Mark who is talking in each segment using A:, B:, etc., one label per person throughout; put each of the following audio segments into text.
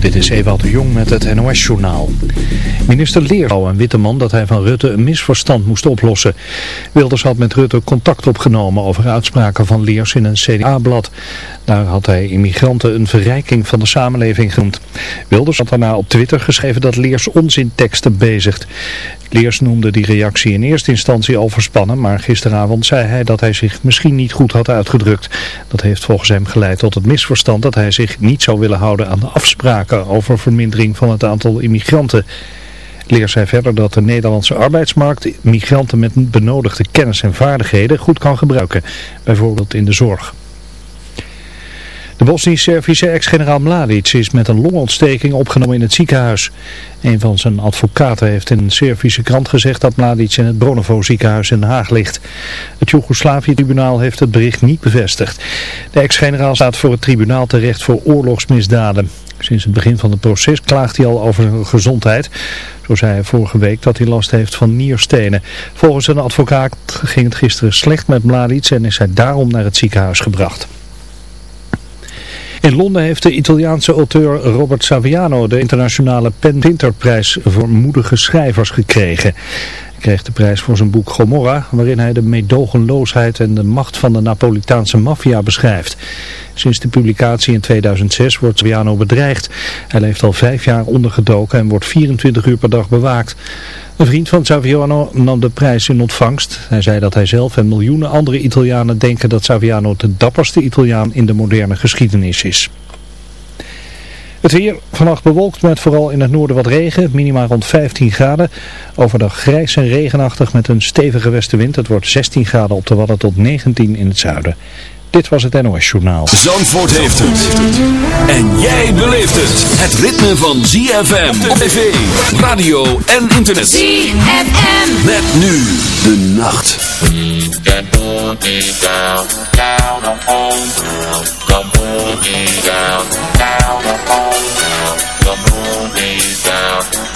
A: Dit is Ewald de Jong met het NOS-journaal. Minister Leers en Witteman dat hij van Rutte een misverstand moest oplossen. Wilders had met Rutte contact opgenomen over uitspraken van Leers in een CDA-blad. Daar had hij immigranten een verrijking van de samenleving genoemd. Wilders had daarna op Twitter geschreven dat Leers onzinteksten bezigt. Leers noemde die reactie in eerste instantie overspannen, maar gisteravond zei hij dat hij zich misschien niet goed had uitgedrukt. Dat heeft volgens hem geleid tot het misverstand dat hij zich niet zou willen houden aan de over vermindering van het aantal immigranten. Leers zei verder dat de Nederlandse arbeidsmarkt migranten met benodigde kennis en vaardigheden goed kan gebruiken, bijvoorbeeld in de zorg. De Bosnisch-Servische ex-generaal Mladic is met een longontsteking opgenomen in het ziekenhuis. Een van zijn advocaten heeft in een Servische krant gezegd dat Mladic in het Bronovo ziekenhuis in Den Haag ligt. Het Joegoslavië-tribunaal heeft het bericht niet bevestigd. De ex-generaal staat voor het tribunaal terecht voor oorlogsmisdaden. Sinds het begin van het proces klaagt hij al over zijn gezondheid. Zo zei hij vorige week dat hij last heeft van nierstenen. Volgens een advocaat ging het gisteren slecht met Mladic en is hij daarom naar het ziekenhuis gebracht. In Londen heeft de Italiaanse auteur Robert Saviano de internationale Pen Winterprijs voor moedige schrijvers gekregen. Hij kreeg de prijs voor zijn boek Gomorra, waarin hij de meedogenloosheid en de macht van de Napolitaanse maffia beschrijft. Sinds de publicatie in 2006 wordt Saviano bedreigd. Hij leeft al vijf jaar ondergedoken en wordt 24 uur per dag bewaakt. Een vriend van Saviano nam de prijs in ontvangst. Hij zei dat hij zelf en miljoenen andere Italianen denken dat Saviano de dapperste Italiaan in de moderne geschiedenis is. Het weer vannacht bewolkt met vooral in het noorden wat regen, minimaal rond 15 graden. Overdag grijs en regenachtig met een stevige westenwind. Het wordt 16 graden op de Wadden tot 19 in het zuiden. Dit was het NOS Journaal.
B: Zandvoort heeft het. En jij beleeft het. Het ritme van ZFM op tv, radio en internet.
C: ZFM.
B: Met nu de nacht.
D: the moon is down. Down, down,
E: the
F: moon is down.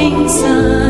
B: 冰山。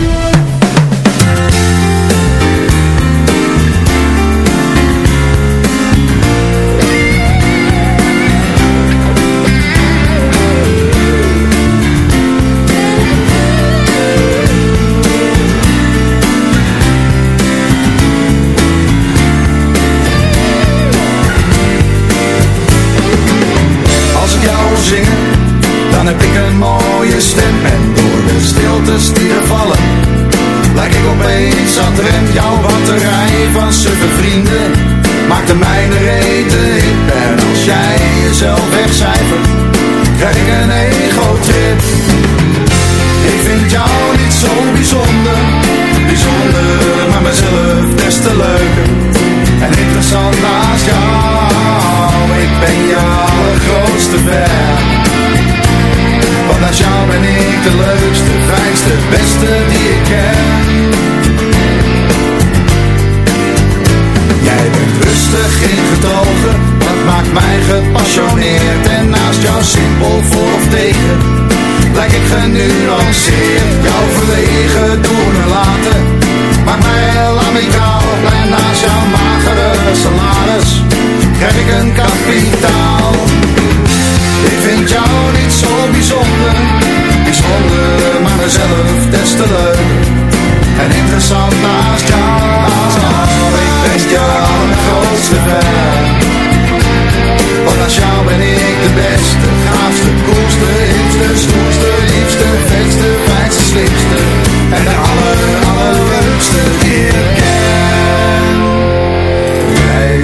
G: Krijg ik een kapitaal. Ik vind jou niet zo bijzonder, bijzonder, maar mezelf des te leuk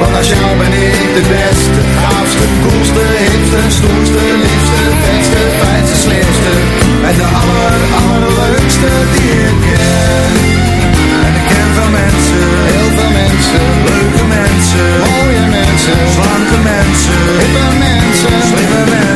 G: want als jou ben ik de beste, gaafste, koelste, hipste, stoerste, liefste, vetste, fijnste, slimste. En de aller, allerleukste die ik ken. En ik ken veel mensen, heel veel mensen, leuke mensen, mooie mensen, slanke mensen, hippe mensen, slimme mensen,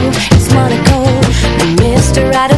H: It's
B: Monaco, Mr. Adam.